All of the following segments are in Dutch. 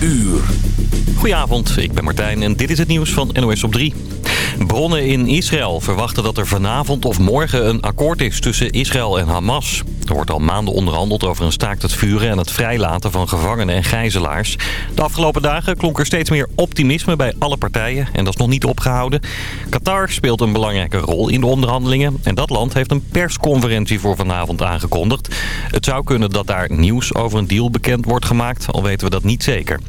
uur. Goedenavond, ik ben Martijn en dit is het nieuws van NOS op 3. Bronnen in Israël verwachten dat er vanavond of morgen een akkoord is tussen Israël en Hamas. Er wordt al maanden onderhandeld over een staakt het vuren en het vrijlaten van gevangenen en gijzelaars. De afgelopen dagen klonk er steeds meer optimisme bij alle partijen en dat is nog niet opgehouden. Qatar speelt een belangrijke rol in de onderhandelingen en dat land heeft een persconferentie voor vanavond aangekondigd. Het zou kunnen dat daar nieuws over een deal bekend wordt gemaakt, al weten we dat niet zeker.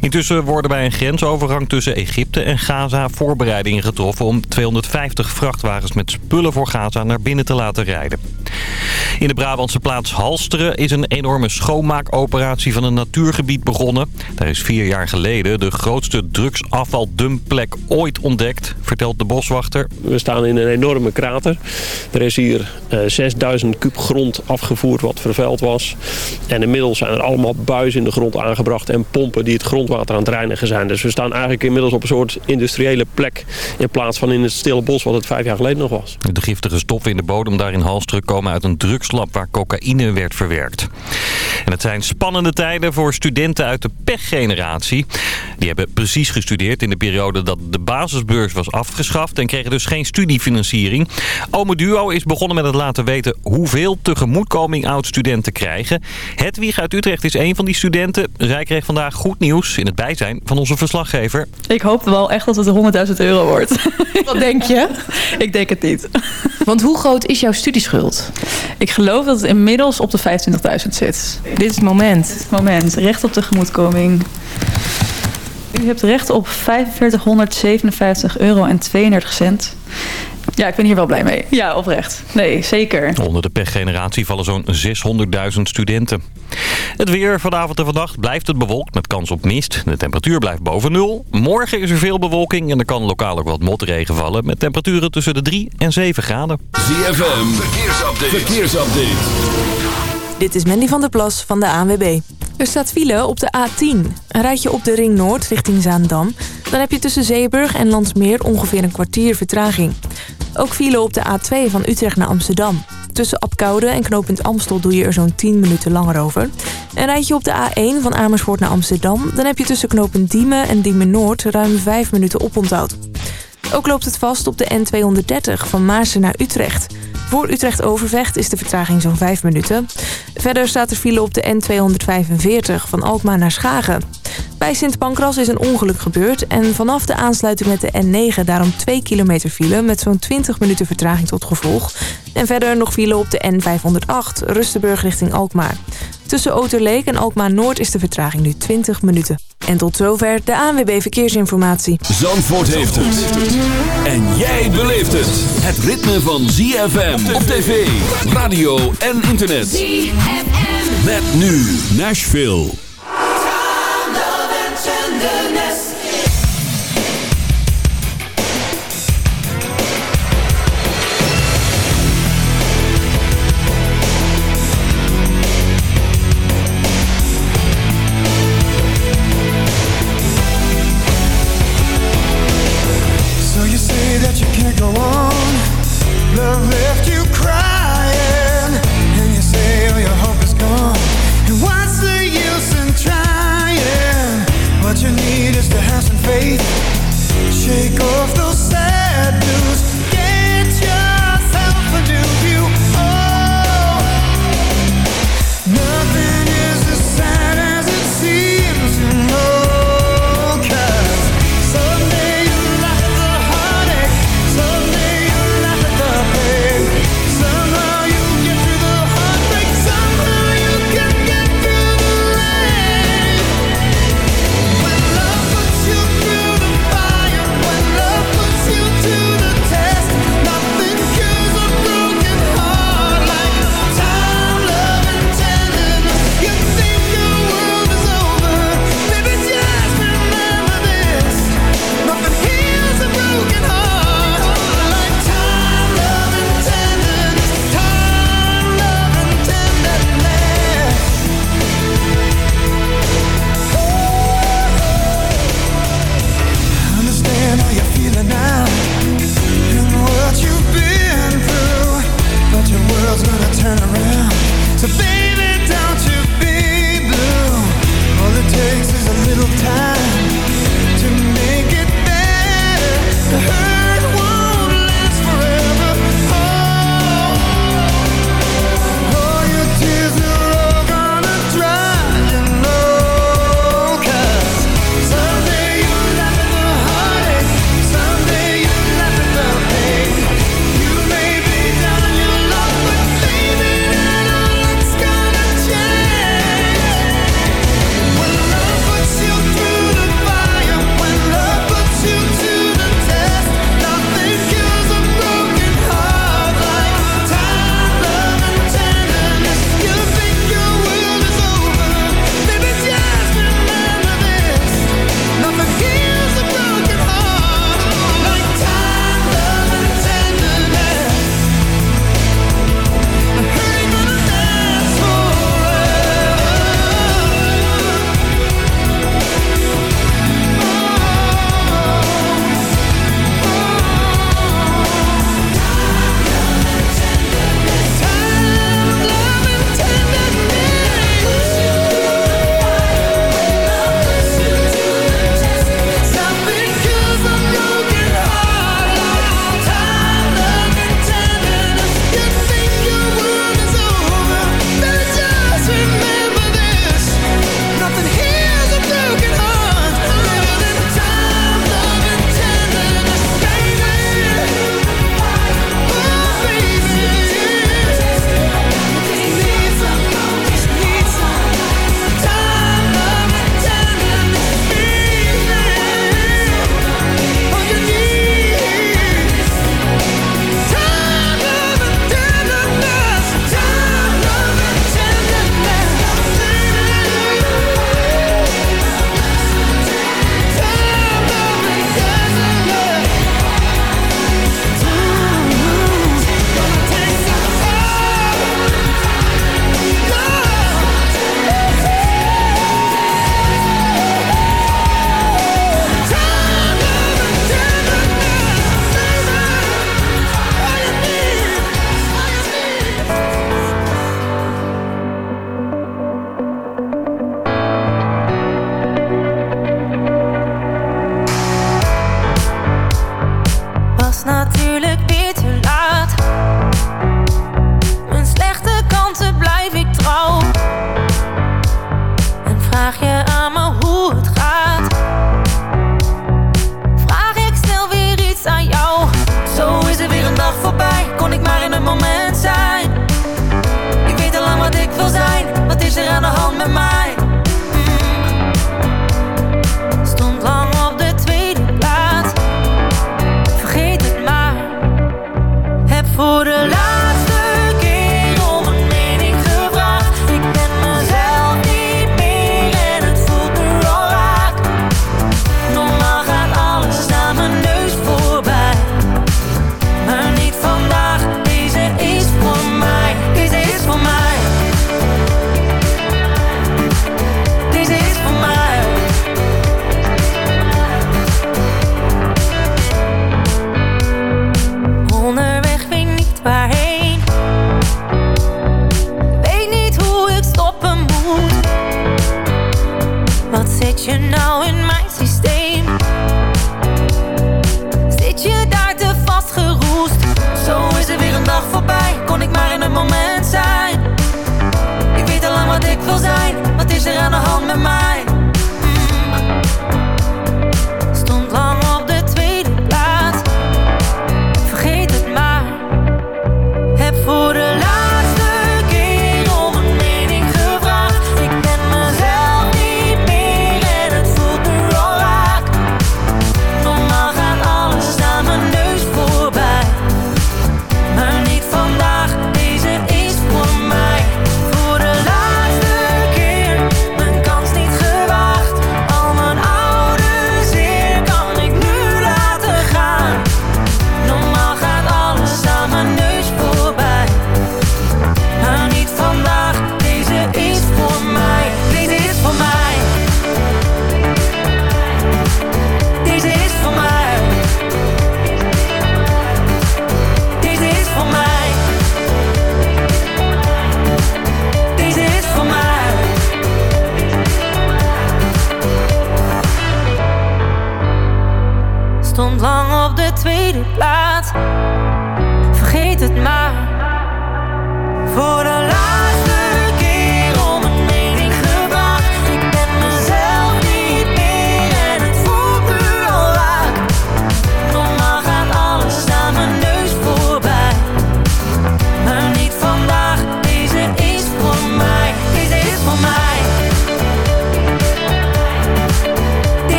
Intussen worden bij een grensovergang tussen Egypte en Gaza voorbereidingen getroffen om 250 vrachtwagens met spullen voor Gaza naar binnen te laten rijden. In de Brabantse plaats Halsteren is een enorme schoonmaakoperatie van een natuurgebied begonnen. Daar is vier jaar geleden de grootste drugsafvaldumplek ooit ontdekt, vertelt de boswachter. We staan in een enorme krater. Er is hier 6000 eh, kub grond afgevoerd wat vervuild was. En inmiddels zijn er allemaal buizen in de grond aangebracht en pompen die het grondwater aan het reinigen zijn. Dus we staan eigenlijk inmiddels op een soort industriële plek in plaats van in het stille bos wat het vijf jaar geleden nog was. De giftige stoffen in de bodem daar in Halsteren komen uit een drugslab cocaïne werd verwerkt. En het zijn spannende tijden voor studenten uit de pechgeneratie. Die hebben precies gestudeerd in de periode dat de basisbeurs was afgeschaft... en kregen dus geen studiefinanciering. Ome Duo is begonnen met het laten weten hoeveel tegemoetkoming oud-studenten krijgen. Hedwig uit Utrecht is een van die studenten. Zij kreeg vandaag goed nieuws in het bijzijn van onze verslaggever. Ik hoop wel echt dat het 100.000 euro wordt. Wat denk je? Ik denk het niet. Want hoe groot is jouw studieschuld? Ik geloof dat dat het inmiddels op de 25.000 zit. Dit is het moment. Dit is het moment. Recht op tegemoetkoming. U hebt recht op 4557,32 euro en 32 cent. Ja, ik ben hier wel blij mee. Ja, oprecht. Nee, zeker. Onder de pechgeneratie vallen zo'n 600.000 studenten. Het weer vanavond en vannacht blijft het bewolkt met kans op mist. De temperatuur blijft boven nul. Morgen is er veel bewolking en er kan lokaal ook wat motregen vallen... met temperaturen tussen de 3 en 7 graden. ZFM, verkeersupdate. verkeersupdate. Dit is Mandy van der Plas van de ANWB. Er staat file op de A10. Rijd je op de Ring Noord richting Zaandam... dan heb je tussen Zeeburg en Landsmeer ongeveer een kwartier vertraging. Ook vielen op de A2 van Utrecht naar Amsterdam. Tussen Apkoude en knooppunt Amstel doe je er zo'n 10 minuten langer over. En rijd je op de A1 van Amersfoort naar Amsterdam... dan heb je tussen knooppunt Diemen en Diemen Noord ruim 5 minuten oponthoud. Ook loopt het vast op de N230 van Maarsen naar Utrecht. Voor Utrecht-Overvecht is de vertraging zo'n 5 minuten. Verder staat er file op de N245 van Alkmaar naar Schagen. Bij Sint Pancras is een ongeluk gebeurd en vanaf de aansluiting met de N9 daarom 2 kilometer file met zo'n 20 minuten vertraging tot gevolg. En verder nog file op de N508, Rustenburg richting Alkmaar. Tussen Oterleek en Alkmaar-Noord is de vertraging nu 20 minuten. En tot zover de ANWB Verkeersinformatie. Zandvoort heeft het. En jij beleeft het. Het ritme van ZFM op tv, radio en internet. ZFM. Met nu Nashville.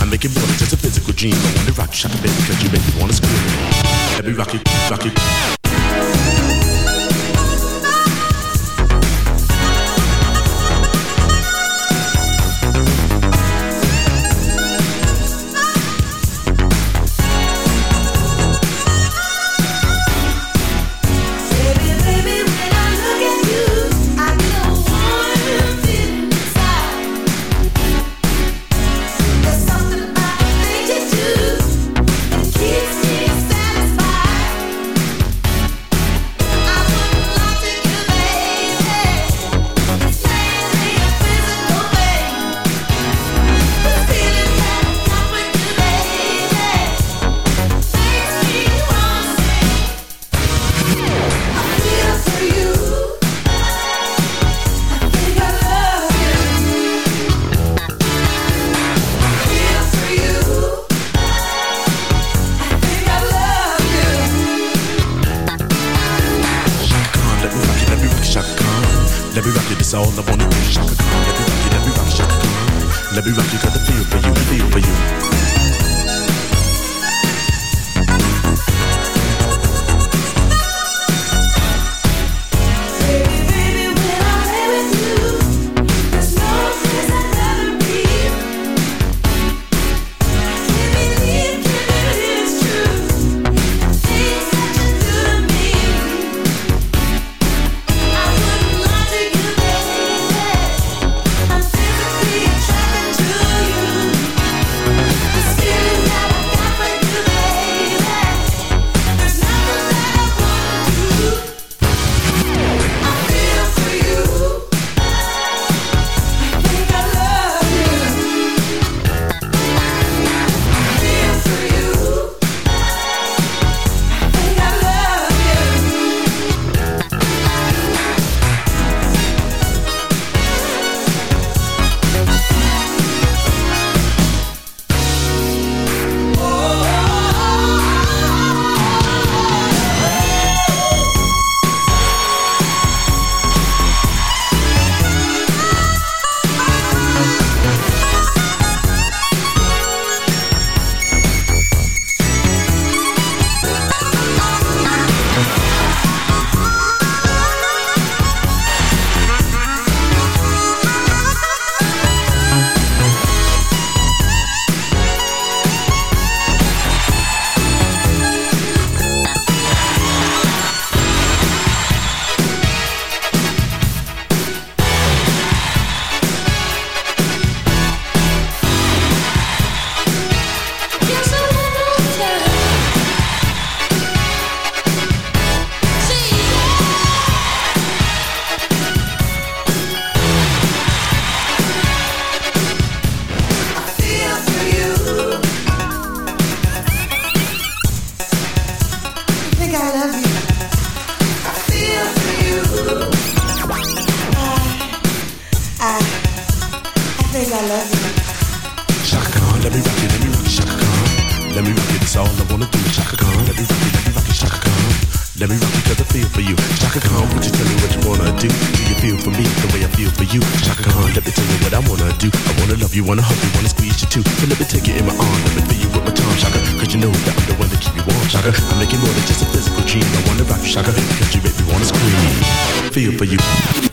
I make it more than just a physical dream. I wanna rock your shot, baby, cause you make me wanna scream. Let me rock it, rock Let me take you in my arms, let me feel you with my tongue, shaka Cause you know that I'm the one that keep you warm, shaka I'm making more than just a physical dream I wanna rock you, shaka Cause you make me wanna scream Feel for you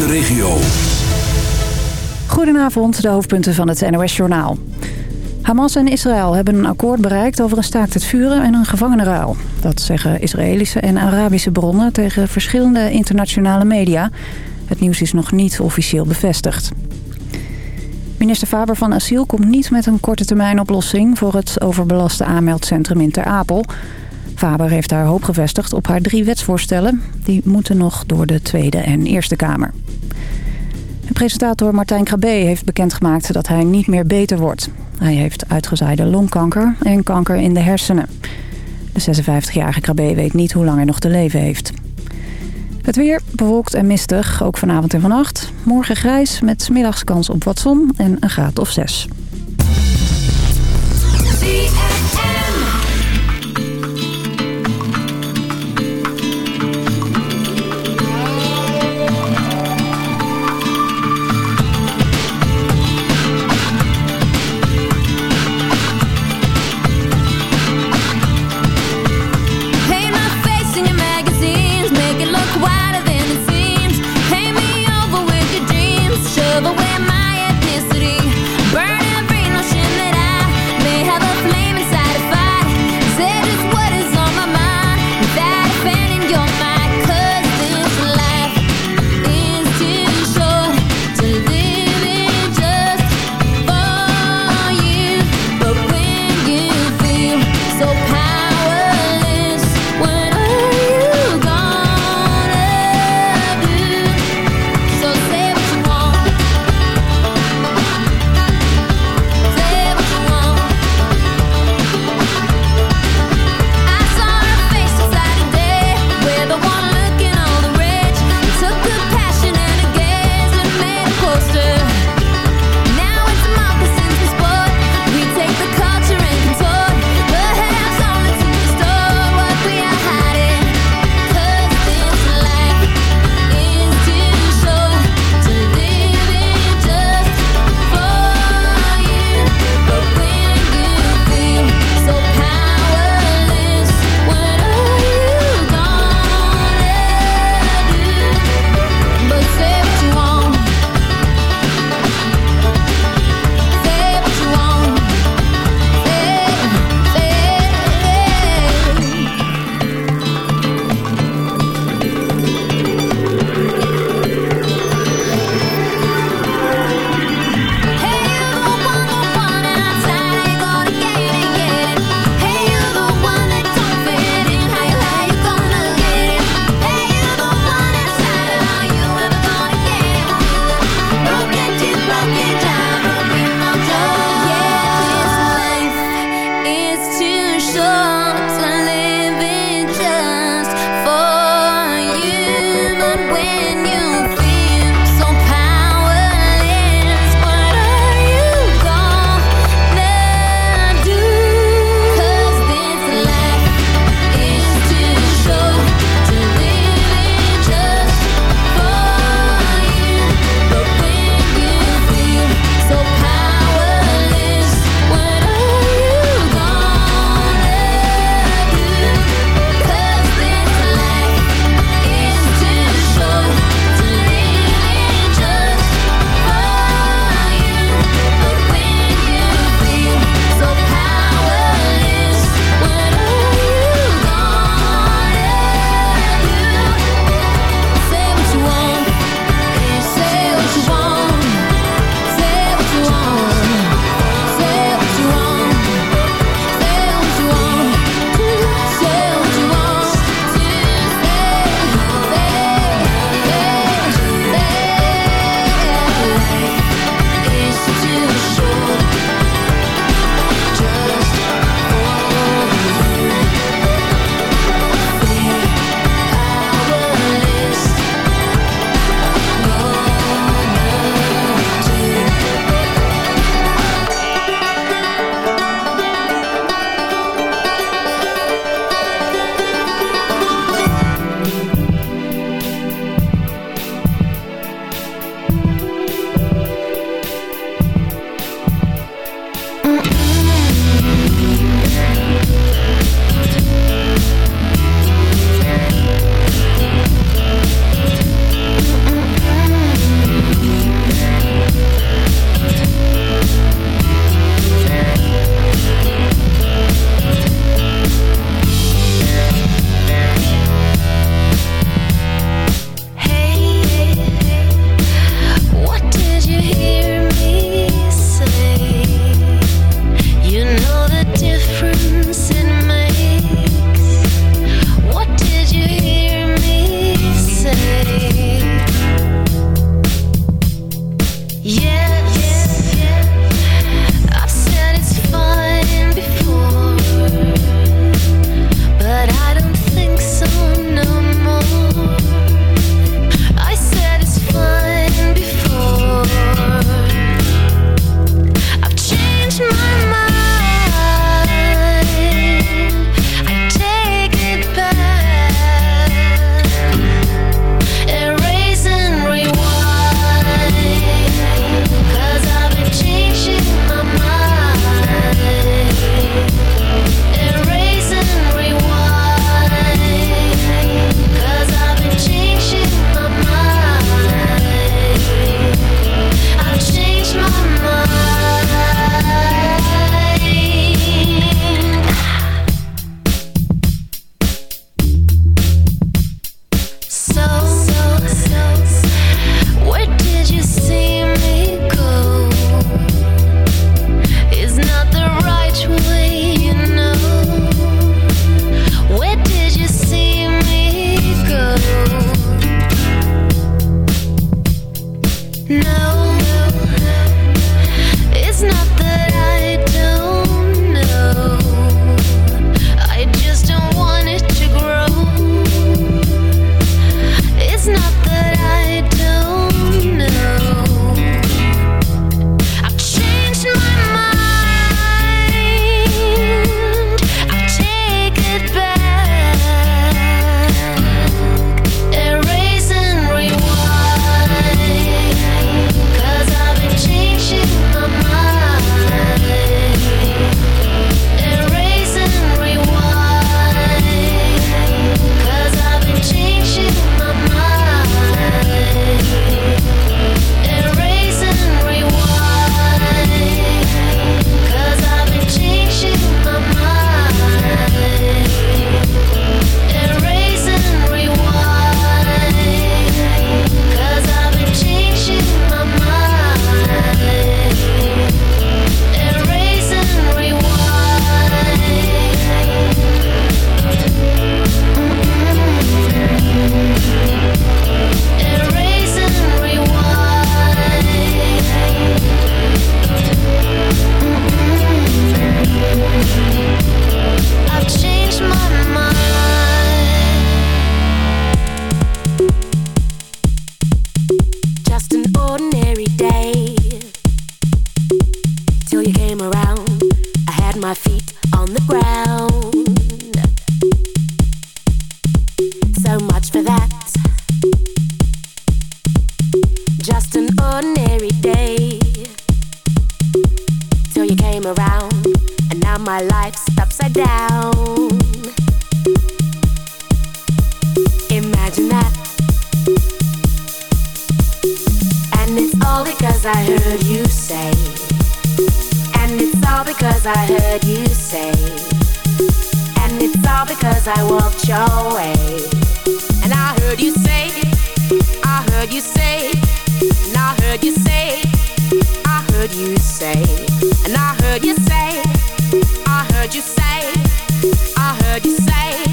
de regio. Goedenavond, de hoofdpunten van het NOS-journaal. Hamas en Israël hebben een akkoord bereikt over een staakt het vuren en een gevangenenruil. Dat zeggen Israëlische en Arabische bronnen tegen verschillende internationale media. Het nieuws is nog niet officieel bevestigd. Minister Faber van Asiel komt niet met een korte termijn oplossing voor het overbelaste aanmeldcentrum in Ter Apel. Faber heeft haar hoop gevestigd op haar drie wetsvoorstellen. Die moeten nog door de Tweede en Eerste Kamer. De presentator Martijn Krabbe heeft bekendgemaakt dat hij niet meer beter wordt. Hij heeft uitgezaaide longkanker en kanker in de hersenen. De 56-jarige Krabbe weet niet hoe lang hij nog te leven heeft. Het weer bewolkt en mistig, ook vanavond en vannacht. Morgen grijs met middagskans op wat zon en een graad of zes. ordinary day till you came around, and now my life's upside down. Imagine that, and it's all because I heard you say, and it's all because I heard you say, and it's all because I walked your way, and I heard you say, I heard you say heard you say, I heard you say, and I heard you say, I heard you say, I heard you say.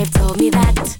they've told me that